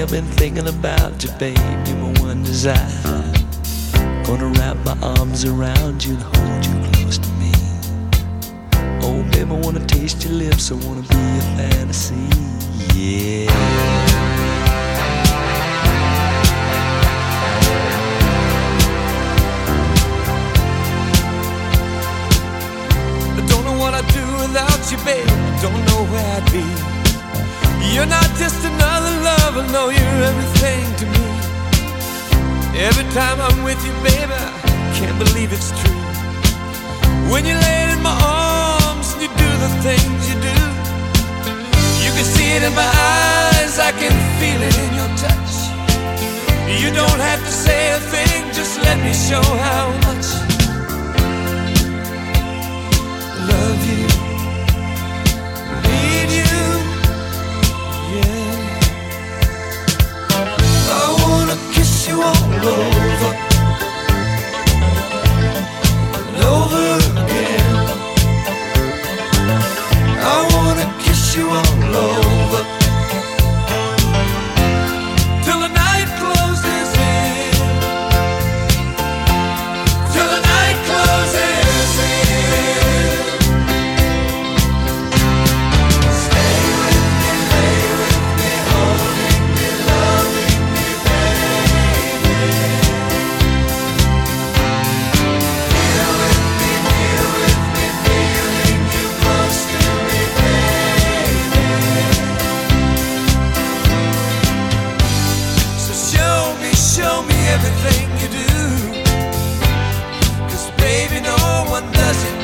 I've been thinking about you, babe. You're my one desire. Gonna wrap my arms around you and hold you close to me. Oh, babe, I wanna taste your lips. I wanna be a fantasy. Yeah. I don't know what I'd do without you, babe. Don't know where I'd be. You're not just another lover, no, you're everything to me. Every time I'm with you, baby, I can't believe it's true. When you lay in my arms and you do the things you do, you can see it in my eyes, I can feel it in your touch. You don't have to say a thing, just let me show how much I love you, all over everything you do. Cause baby, no one does it.